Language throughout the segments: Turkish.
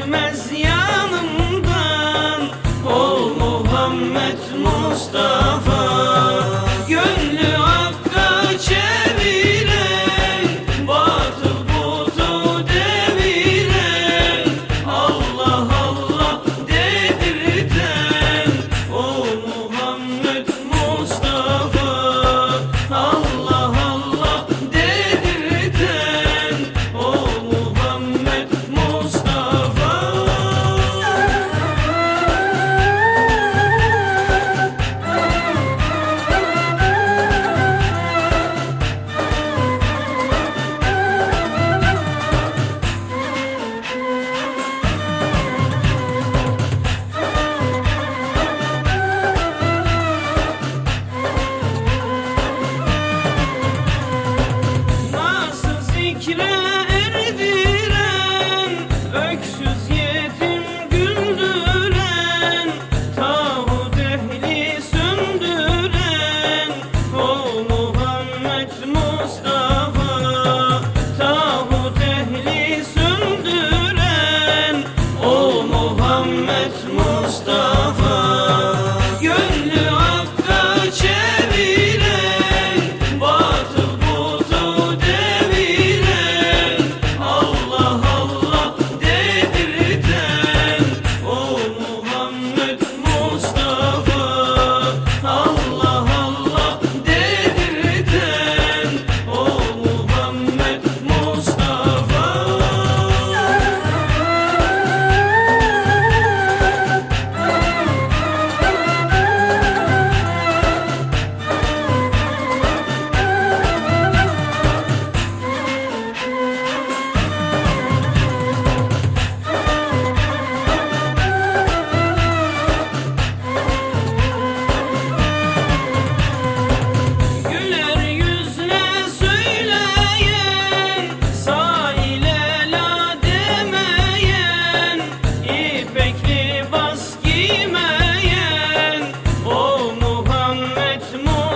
gitmez yanımdan. Ol Muhammed Mustafa.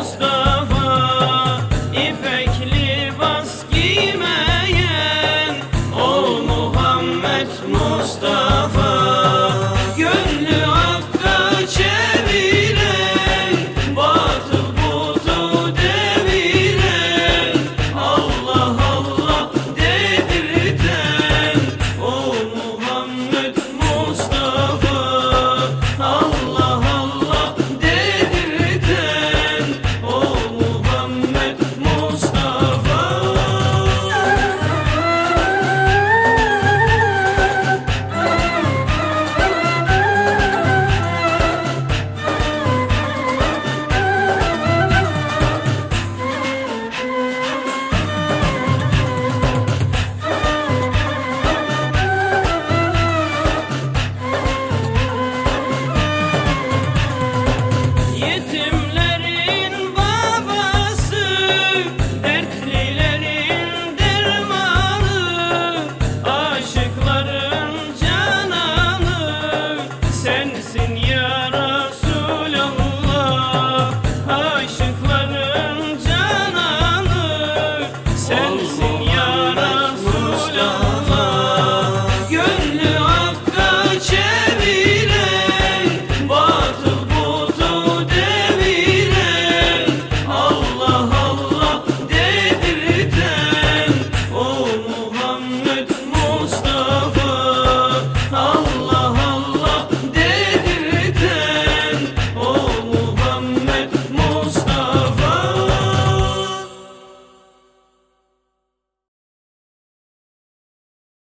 The. yarası